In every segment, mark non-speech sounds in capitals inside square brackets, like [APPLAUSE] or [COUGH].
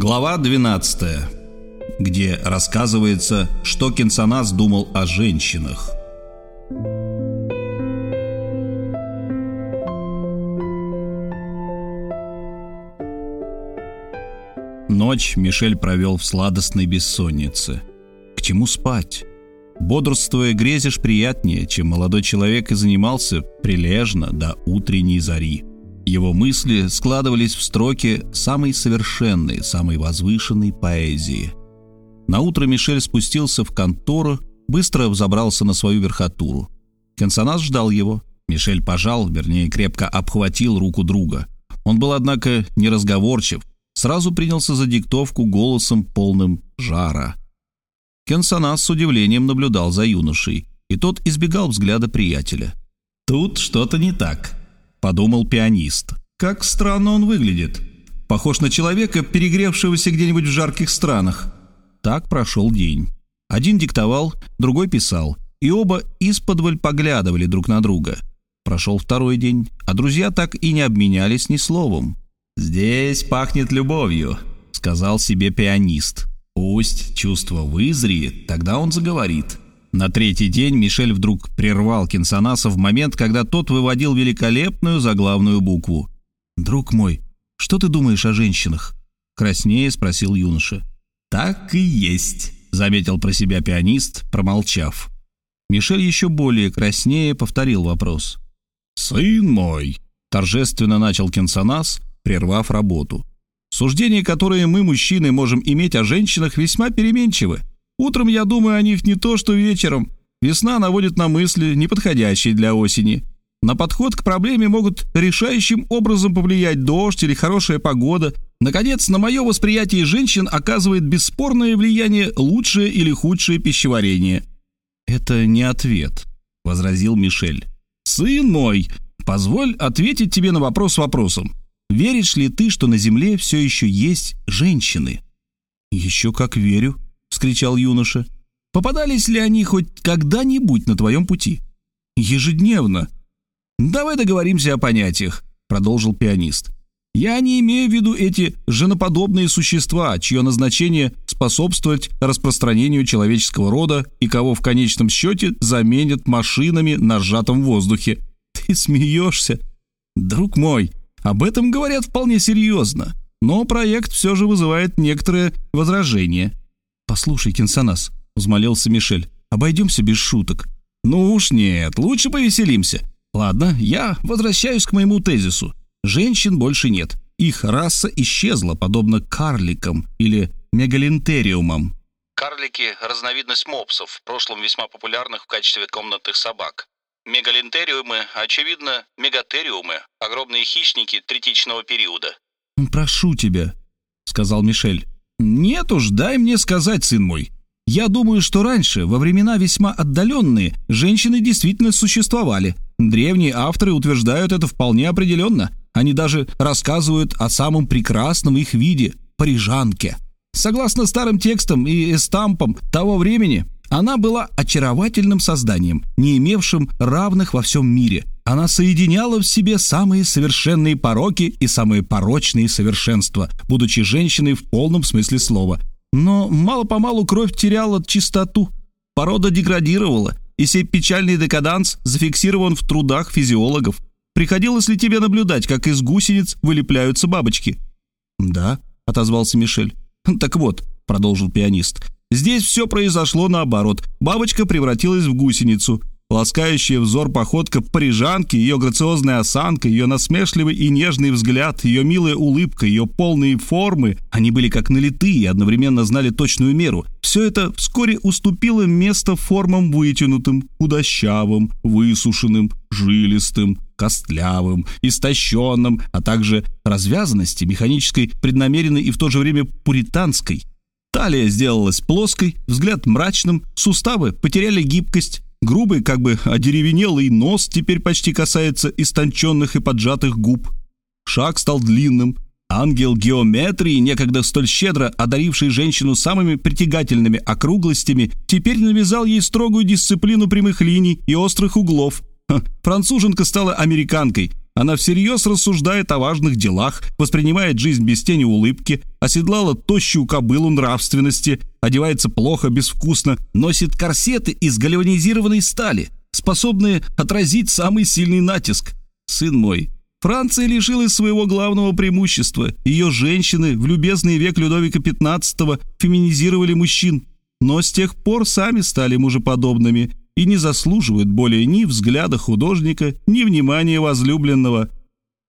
Глава 12, где рассказывается, что Кенсанас думал о женщинах. Ночь Мишель провел в сладостной бессоннице. К чему спать? Бодрствуя, грезишь приятнее, чем молодой человек и занимался прилежно до утренней зари. Его мысли складывались в строки самой совершенной, самой возвышенной поэзии. На утро Мишель спустился в контору, быстро взобрался на свою верхотуру. Консонас ждал его. Мишель пожал, вернее, крепко обхватил руку друга. Он был, однако, неразговорчив, сразу принялся за диктовку голосом полным жара. Кенсонас с удивлением наблюдал за юношей, и тот избегал взгляда приятеля. «Тут что-то не так», — подумал пианист. «Как странно он выглядит. Похож на человека, перегревшегося где-нибудь в жарких странах». Так прошел день. Один диктовал, другой писал, и оба исподволь поглядывали друг на друга. Прошел второй день, а друзья так и не обменялись ни словом. «Здесь пахнет любовью», — сказал себе пианист. «Пусть чувство вызреет, тогда он заговорит». На третий день Мишель вдруг прервал Кинсонаса в момент, когда тот выводил великолепную заглавную букву. «Друг мой, что ты думаешь о женщинах?» Краснее спросил юноша. «Так и есть», — заметил про себя пианист, промолчав. Мишель еще более краснее повторил вопрос. «Сын мой», — торжественно начал Кенсонас, прервав работу. «Суждения, которые мы, мужчины, можем иметь о женщинах, весьма переменчивы. Утром я думаю о них не то, что вечером. Весна наводит на мысли, неподходящие для осени. На подход к проблеме могут решающим образом повлиять дождь или хорошая погода. Наконец, на мое восприятие женщин оказывает бесспорное влияние лучшее или худшее пищеварение. «Это не ответ», — возразил Мишель. «Сын мой, позволь ответить тебе на вопрос вопросом. Веришь ли ты, что на Земле все еще есть женщины?» «Еще как верю», — вскричал юноша. «Попадались ли они хоть когда-нибудь на твоем пути?» «Ежедневно». «Давай договоримся о понятиях», — продолжил пианист. «Я не имею в виду эти женоподобные существа, чье назначение — способствовать распространению человеческого рода и кого в конечном счете заменят машинами на сжатом воздухе. Ты смеешься? Друг мой, об этом говорят вполне серьезно, но проект все же вызывает некоторые возражения. «Послушай, Кенсанас», — взмолился Мишель, — «обойдемся без шуток». «Ну уж нет, лучше повеселимся. Ладно, я возвращаюсь к моему тезису. Женщин больше нет. Их раса исчезла, подобно карликам или мегалинтериумам». Карлики – разновидность мопсов, в прошлом весьма популярных в качестве комнатных собак. Мегалинтериумы, очевидно, мегатериумы, огромные хищники третичного периода. «Прошу тебя», — сказал Мишель. «Нет уж, дай мне сказать, сын мой. Я думаю, что раньше, во времена весьма отдаленные, женщины действительно существовали. Древние авторы утверждают это вполне определенно. Они даже рассказывают о самом прекрасном их виде – парижанке. Согласно старым текстам и эстампам того времени, она была очаровательным созданием, не имевшим равных во всем мире. Она соединяла в себе самые совершенные пороки и самые порочные совершенства, будучи женщиной в полном смысле слова. Но мало-помалу кровь теряла чистоту, порода деградировала, и сей печальный декаданс зафиксирован в трудах физиологов. Приходилось ли тебе наблюдать, как из гусениц вылепляются бабочки?» «Да», — отозвался Мишель. «Так вот», — продолжил пианист, — Здесь все произошло наоборот. Бабочка превратилась в гусеницу. Ласкающая взор походка парижанки, ее грациозная осанка, ее насмешливый и нежный взгляд, ее милая улыбка, ее полные формы, они были как налитые и одновременно знали точную меру. Все это вскоре уступило место формам вытянутым, худощавым, высушенным, жилистым, костлявым, истощенным, а также развязанности механической, преднамеренной и в то же время пуританской. Талия сделалась плоской, взгляд мрачным, суставы потеряли гибкость, грубый, как бы одеревенелый нос теперь почти касается истонченных и поджатых губ. Шаг стал длинным. Ангел геометрии, некогда столь щедро одаривший женщину самыми притягательными округлостями, теперь навязал ей строгую дисциплину прямых линий и острых углов. Француженка стала американкой, Она всерьез рассуждает о важных делах, воспринимает жизнь без тени улыбки, оседлала тощую кобылу нравственности, одевается плохо, безвкусно, носит корсеты из гальванизированной стали, способные отразить самый сильный натиск. Сын мой, Франция лишилась своего главного преимущества. Ее женщины в любезный век Людовика XV феминизировали мужчин, но с тех пор сами стали мужеподобными и не заслуживают более ни взгляда художника, ни внимания возлюбленного.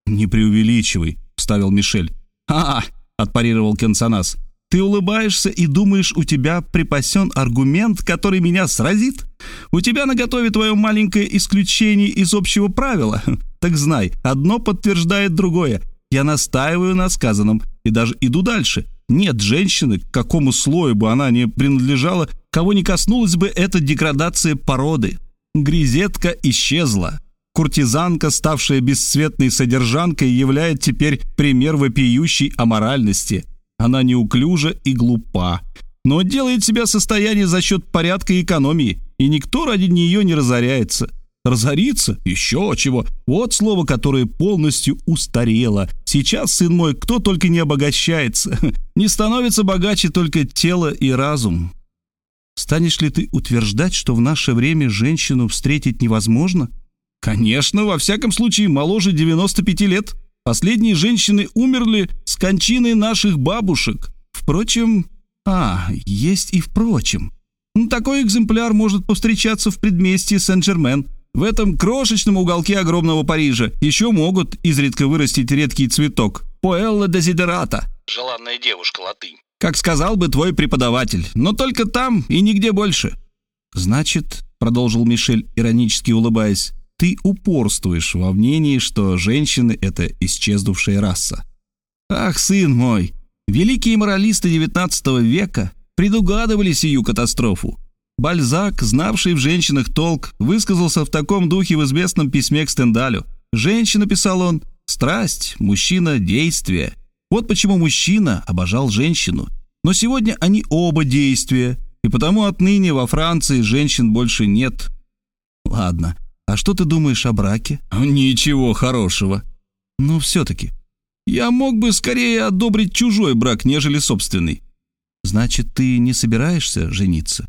«Не преувеличивай», — вставил Мишель. «А, — отпарировал Кенсонас, — ты улыбаешься и думаешь, у тебя припасен аргумент, который меня сразит? У тебя наготове твое маленькое исключение из общего правила. [LAUGHS] Так знай, одно подтверждает другое. Я настаиваю на сказанном и даже иду дальше. Нет женщины, к какому слою бы она ни принадлежала, кого не коснулась бы эта деградация породы. Грезетка исчезла. Куртизанка, ставшая бесцветной содержанкой, являет теперь пример вопиющей аморальности. Она неуклюжа и глупа, но делает себя состояние за счет порядка и экономии, и никто ради нее не разоряется. Разориться? Еще чего. Вот слово, которое полностью устарело. Сейчас, сын мой, кто только не обогащается. [LAUGHS] Не становится богаче только тело и разум. Станешь ли ты утверждать, что в наше время женщину встретить невозможно? Конечно, во всяком случае, моложе 95 лет. Последние женщины умерли с кончиной наших бабушек. Впрочем... А, есть и впрочем. Такой экземпляр может повстречаться в предместье Сен-Жермен. В этом крошечном уголке огромного Парижа еще могут изредка вырастить редкий цветок. Поэлла дезидерата. Желанная девушка, латынь. Как сказал бы твой преподаватель. Но только там и нигде больше. Значит, продолжил Мишель, иронически улыбаясь, ты упорствуешь во мнении, что женщины — это исчезнувшая раса. Ах, сын мой, великие моралисты XIX века предугадывали сию катастрофу. Бальзак, знавший в женщинах толк, высказался в таком духе в известном письме к Стендалю. «Женщина», — писал он, — «страсть, мужчина — действие». Вот почему мужчина обожал женщину. Но сегодня они оба действия, и потому отныне во Франции женщин больше нет. Ладно, а что ты думаешь о браке? Ничего хорошего. Ну, все-таки. Я мог бы скорее одобрить чужой брак, нежели собственный. Значит, ты не собираешься жениться?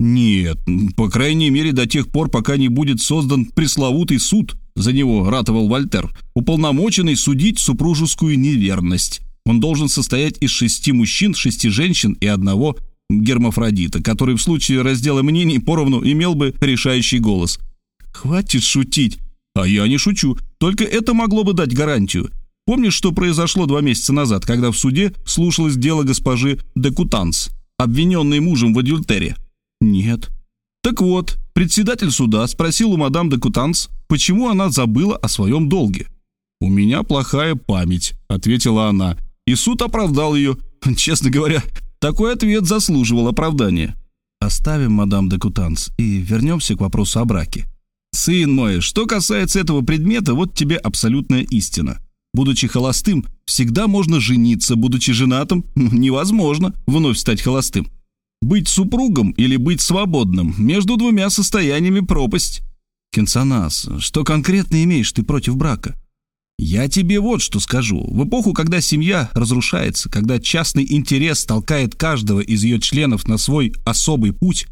Нет, по крайней мере до тех пор, пока не будет создан пресловутый суд, за него ратовал Вольтер, уполномоченный судить супружескую неверность. Он должен состоять из шести мужчин, шести женщин и одного гермафродита, который в случае раздела мнений поровну имел бы решающий голос. Хватит шутить. А я не шучу. Только это могло бы дать гарантию. Помнишь, что произошло два месяца назад, когда в суде слушалось дело госпожи Декутанс, обвиненной мужем в адюльтере? «Нет». Так вот, председатель суда спросил у мадам де Кутанс, почему она забыла о своем долге. «У меня плохая память», — ответила она, и суд оправдал ее. [LAUGHS] Честно говоря, такой ответ заслуживал оправдания. Оставим мадам де Кутанс и вернемся к вопросу о браке. Сын мой, что касается этого предмета, вот тебе абсолютная истина. Будучи холостым, всегда можно жениться, будучи женатым, [LAUGHS] невозможно вновь стать холостым. Быть супругом или быть свободным между двумя состояниями пропасть. Кенсанас, что конкретно имеешь ты против брака? Я тебе вот что скажу. В эпоху, когда семья разрушается, когда частный интерес толкает каждого из ее членов на свой особый путь,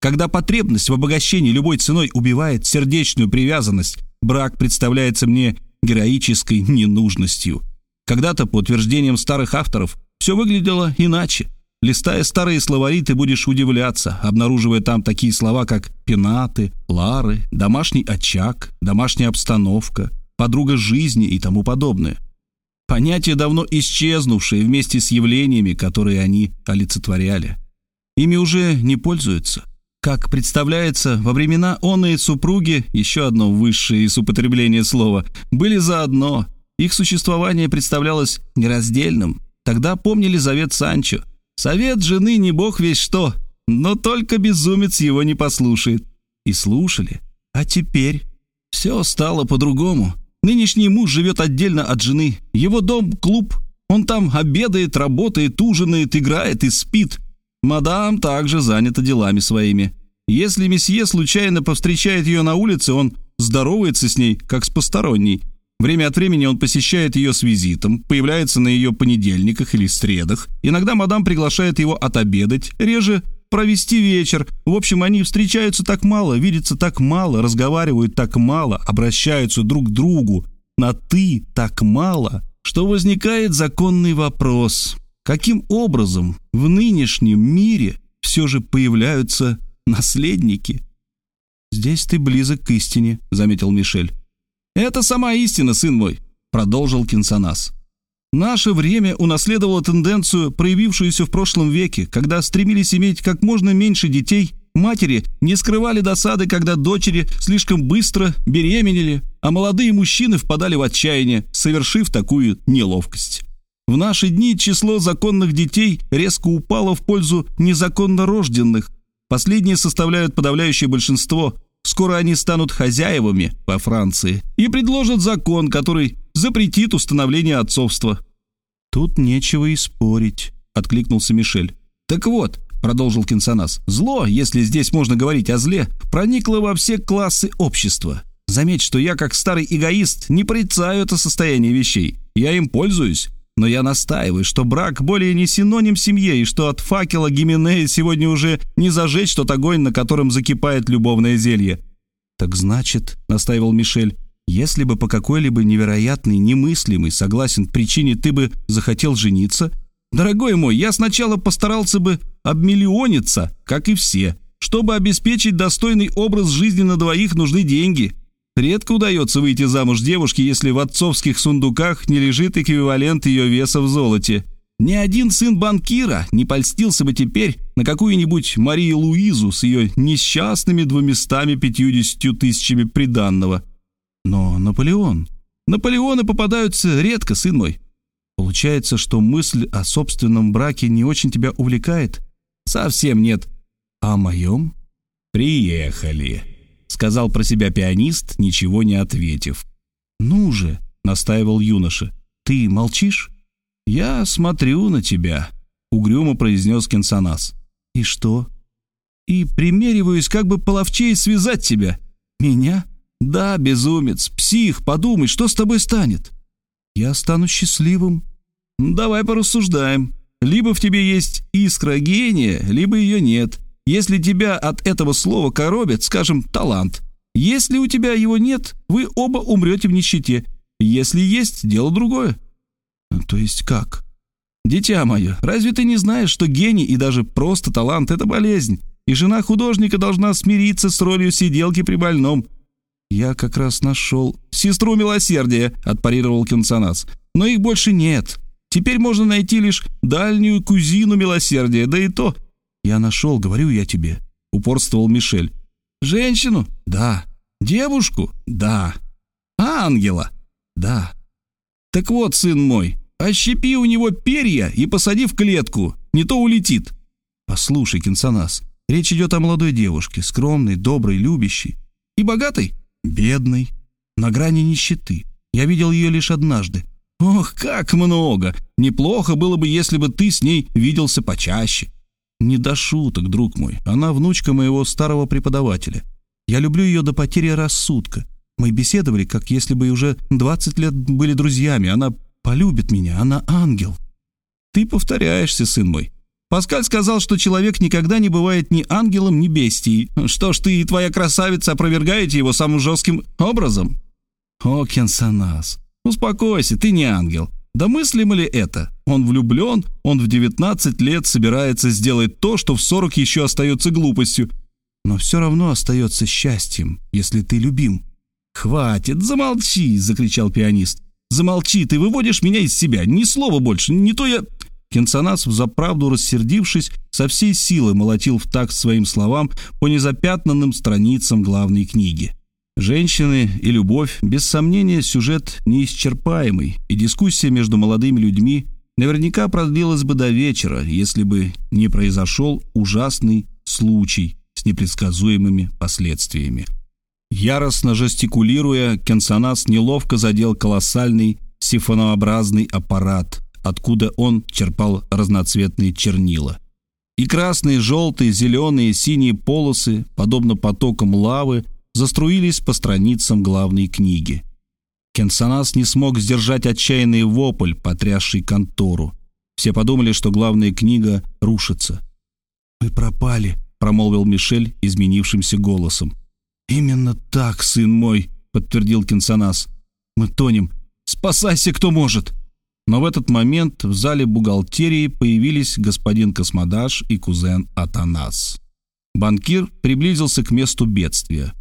когда потребность в обогащении любой ценой убивает сердечную привязанность, брак представляется мне героической ненужностью. Когда-то, по утверждениям старых авторов, все выглядело иначе – Листая старые словари, ты будешь удивляться, обнаруживая там такие слова, как пенаты, лары, домашний очаг, домашняя обстановка, подруга жизни и тому подобное. Понятия, давно исчезнувшие вместе с явлениями, которые они олицетворяли. Ими уже не пользуются. Как представляется, во времена онные супруги, еще одно высшее из употребления слова, были заодно. Их существование представлялось нераздельным. Тогда помнили завет Санчо – Совет жены не бог весь что, но только безумец его не послушает. И слушали. А теперь все стало по-другому. Нынешний муж живет отдельно от жены. Его дом — клуб. Он там обедает, работает, ужинает, играет и спит. Мадам также занята делами своими. Если месье случайно повстречает ее на улице, он здоровается с ней, как с посторонней. Время от времени он посещает ее с визитом, появляется на ее понедельниках или средах. Иногда мадам приглашает его отобедать, реже провести вечер. В общем, они встречаются так мало, видятся так мало, разговаривают так мало, обращаются друг к другу на «ты» так мало, что возникает законный вопрос. Каким образом в нынешнем мире все же появляются наследники? «Здесь ты близок к истине», — заметил Мишель. «Это сама истина, сын мой», — продолжил Кинсонас. Наше время унаследовало тенденцию, проявившуюся в прошлом веке, когда стремились иметь как можно меньше детей, матери не скрывали досады, когда дочери слишком быстро беременели, а молодые мужчины впадали в отчаяние, совершив такую неловкость. В наши дни число законных детей резко упало в пользу незаконно рожденных. Последние составляют подавляющее большинство. Скоро они станут хозяевами во Франции и предложат закон, который запретит установление отцовства». «Тут нечего и спорить», — откликнулся Мишель. «Так вот», — продолжил Кинсонас, — «зло, если здесь можно говорить о зле, проникло во все классы общества. Заметь, что я, как старый эгоист, не порицаю это состояние вещей. Я им пользуюсь. Но я настаиваю, что брак более не синоним семье, и что от факела Гименея сегодня уже не зажечь тот огонь, на котором закипает любовное зелье. «Так значит», — настаивал Мишель, если бы по какой-либо невероятной, немыслимой, согласен, причине ты бы захотел жениться, дорогой мой, я сначала постарался бы обмиллиониться, как и все. Чтобы обеспечить достойный образ жизни на двоих, нужны деньги. Редко удается выйти замуж девушке, если в отцовских сундуках не лежит эквивалент ее веса в золоте. Ни один сын банкира не польстился бы теперь на какую-нибудь Марию Луизу с ее несчастными двуместами пятьюдесятью тысячами приданного. Но Наполеон... Наполеоны попадаются редко, сын мой. Получается, что мысль о собственном браке не очень тебя увлекает? Совсем нет. О моем? Приехали, сказал про себя пианист, ничего не ответив. Ну же, настаивал юноша, ты молчишь? Я смотрю на тебя, угрюмо произнес Кенсонас. И что? И примериваюсь, как бы половчей связать тебя. Меня? «Да, безумец, псих, подумай, что с тобой станет?» «Я стану счастливым». «Давай порассуждаем. Либо в тебе есть искра гения, либо ее нет. Если тебя от этого слова коробит, скажем, талант. Если у тебя его нет, вы оба умрете в нищете. Если есть, дело другое». «То есть как?» «Дитя мое, разве ты не знаешь, что гений и даже просто талант — это болезнь, и жена художника должна смириться с ролью сиделки при больном?» «Я как раз нашел...» «Сестру милосердия», — отпарировал Кенсонас. «Но их больше нет. Теперь можно найти лишь дальнюю кузину милосердия, да и то...» «Я нашел, говорю я тебе», — упорствовал Мишель. «Женщину? Да. Девушку? Да. Ангела? Да. Так вот, сын мой, ощепи у него перья и посади в клетку, не то улетит». «Послушай, Кенсонас, речь идет о молодой девушке, скромной, доброй, любящей. И богатой?» бедной, на грани нищеты. Я видел ее лишь однажды. Ох, как много! Неплохо было бы, если бы ты с ней виделся почаще. Не до шуток, друг мой. Она внучка моего старого преподавателя. Я люблю ее до потери рассудка. Мы беседовали, как если бы уже 20 лет были друзьями. Она полюбит меня, она ангел. Ты повторяешься, сын мой. Паскаль сказал, что человек никогда не бывает ни ангелом, ни бестией. Что ж, ты и твоя красавица опровергаете его самым жестким образом? О, Кенсанас, успокойся, ты не ангел. Да мыслимо ли это? Он влюблен, он в 19 лет собирается сделать то, что в 40 еще остается глупостью. Но все равно остается счастьем, если ты любим. «Хватит, замолчи!» — закричал пианист. «Замолчи, ты выводишь меня из себя. Ни слова больше, не то я...» Кенсонас, взаправду рассердившись, со всей силы молотил в такт своим словам по незапятнанным страницам главной книги. Женщины и любовь, без сомнения, сюжет неисчерпаемый, и дискуссия между молодыми людьми наверняка продлилась бы до вечера, если бы не произошел ужасный случай с непредсказуемыми последствиями. Яростно жестикулируя, Кенсонас неловко задел колоссальный сифонообразный аппарат – откуда он черпал разноцветные чернила. И красные, желтые, зеленые, синие полосы, подобно потокам лавы, заструились по страницам главной книги. Кенсанас не смог сдержать отчаянный вопль, потрясший контору. Все подумали, что главная книга рушится. «Мы пропали», — промолвил Мишель изменившимся голосом. «Именно так, сын мой», — подтвердил Кенсанас. «Мы тонем. Спасайся, кто может!» Но в этот момент в зале бухгалтерии появились господин Космодаш и кузен Атанас. Банкир приблизился к месту бедствия.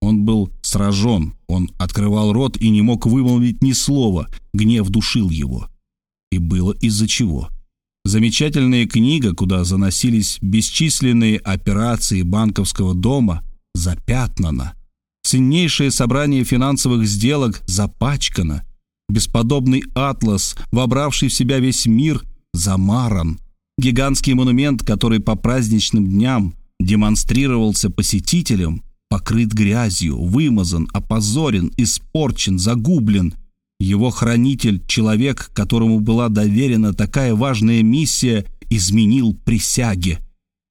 Он был сражен, он открывал рот и не мог вымолвить ни слова, гнев душил его. И было из-за чего. Замечательная книга, куда заносились бесчисленные операции банковского дома, запятнана. Ценнейшее собрание финансовых сделок запачкано. Бесподобный атлас, вобравший в себя весь мир, замаран. Гигантский монумент, который по праздничным дням демонстрировался посетителям, покрыт грязью, вымазан, опозорен, испорчен, загублен. Его хранитель, человек, которому была доверена такая важная миссия, изменил присяги.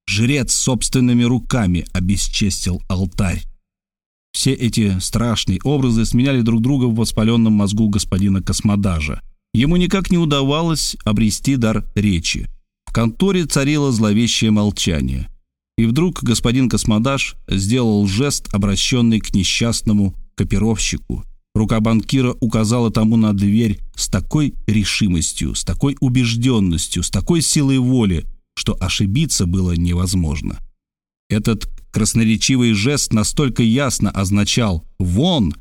Жрец собственными руками обесчестил алтарь. Все эти страшные образы сменяли друг друга в воспаленном мозгу господина Космодажа. Ему никак не удавалось обрести дар речи. В конторе царило зловещее молчание. И вдруг господин Космодаж сделал жест, обращенный к несчастному копировщику. Рука банкира указала тому на дверь с такой решимостью, с такой убежденностью, с такой силой воли, что ошибиться было невозможно. Этот красноречивый жест настолько ясно означал «вон»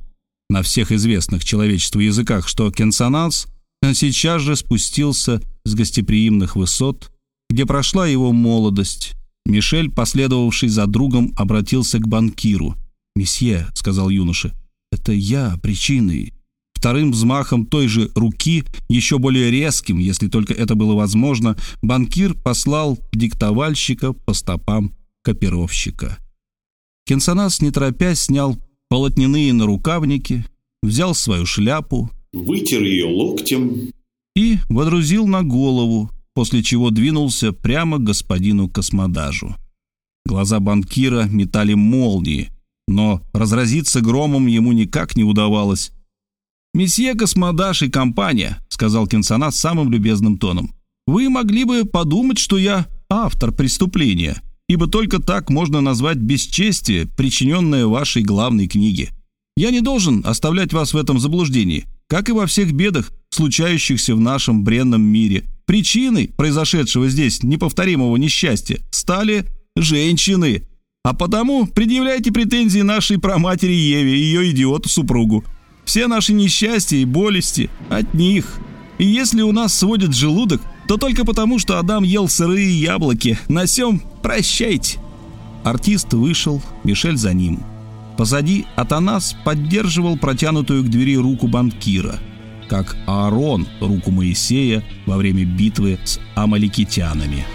на всех известных человечеству языках, что Кенсонанс сейчас же спустился с гостеприимных высот, где прошла его молодость. Мишель, последовавший за другом, обратился к банкиру. «Месье», — сказал юноша, — «это я причиной». Вторым взмахом той же руки, еще более резким, если только это было возможно, банкир послал диктовальщика по стопам копировщика. Кенсонас, не торопясь, снял полотняные нарукавники, взял свою шляпу, вытер ее локтем и водрузил на голову, после чего двинулся прямо к господину Космодажу. Глаза банкира метали молнии, но разразиться громом ему никак не удавалось. «Месье Космодаш и компания», — сказал Кенсонас самым любезным тоном, — «вы могли бы подумать, что я автор преступления ибо только так можно назвать бесчестие, причиненное вашей главной книге. Я не должен оставлять вас в этом заблуждении, как и во всех бедах, случающихся в нашем бренном мире. Причиной произошедшего здесь неповторимого несчастья стали женщины. А потому предъявляйте претензии нашей праматери Еве и ее идиоту-супругу. Все наши несчастья и болести от них. И если у нас сводит желудок, то только потому, что Адам ел сырые яблоки. На сём прощайте. Артист вышел, Мишель за ним. Позади Атанас поддерживал протянутую к двери руку банкира, как Аарон руку Моисея во время битвы с амаликитянами.